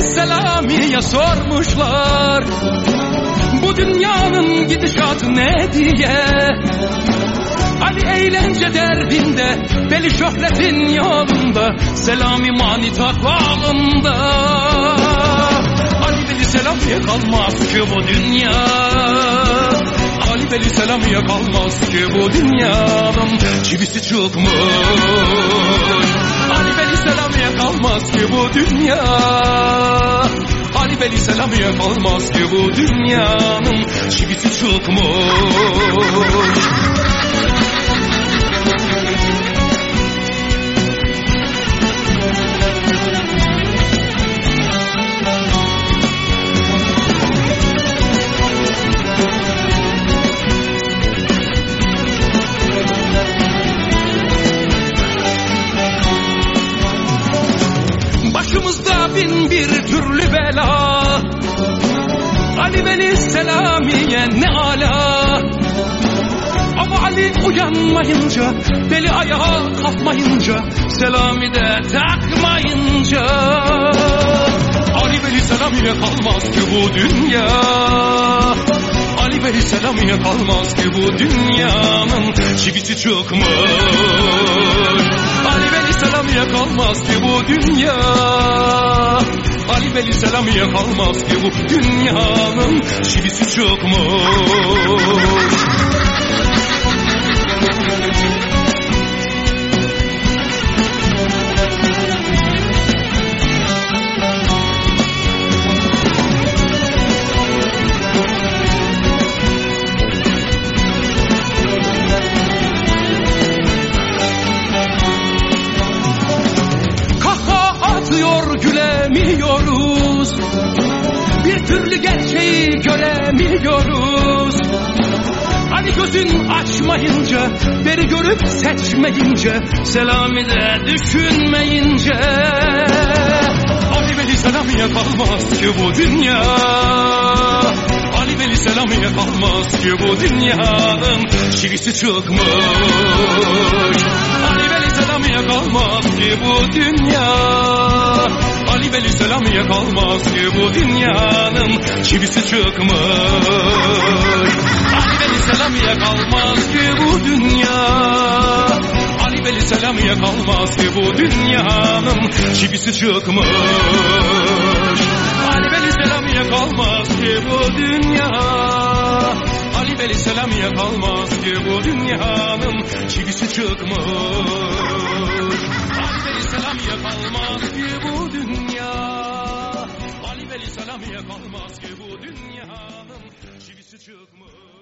Selami'ye sormuşlar. Bu dünyanın gidişatı ne diye? Ali eğlence derdinde Deli şöhretin yolunda Selami mani takvalında Ali Veli Selami'ye kalmaz ki bu dünya. Ali Veli Selami'ye kalmaz ki bu dünyanın çivisi çıkmış. Ali Veli Selami'ye kalmaz ki bu dünya Veli Selami'ye kalmaz ki bu dünyanın çivisi çıkmış bin bir türlü bela. Ali Veli Selami'ye ne ala. Ama Ali uyanmayınca Beli ayağa kalkmayınca Selami de takmayınca. Ali Veli Selami'ye kalmaz ki bu dünya. Ali Veli Selami'ye kalmaz ki bu dünyanın çivisi Veli Selami'ye kalmaz ki bu dünya. Ali Veli Selami'ye kalmaz ki bu dünyanın çivisi çıkmış gülemiyoruz Bir türlü gerçeği göremiyoruz. Ali gözün açmayınca Beri görüp seçmeyince Selami de düşünmeyince. Ali Veli Selami'ye kalmaz ki bu dünya. Ali Veli Selami'ye kalmaz ki bu dünyanın çivisi çıkmış. Ali Veli Selami'ye kalmaz ki bu dünya Ali Veli Selami'ye kalmaz ki bu dünyanın çivisi çıkmış. Ali Veli Selami'ye kalmaz ki bu dünya Ali Veli Selami'ye kalmaz ki bu dünyanın çivisi çıkmış. Ali Veli Selami'ye kalmaz ki bu dünya Ali Veli Selami'ye kalmaz ki bu dünyanın çivisi çıkmış. Ali Selami'ye kalmaz ki bu dünya. Ali Veli Selami'ye kalmaz ki bu dünyanın çivisi çıkmış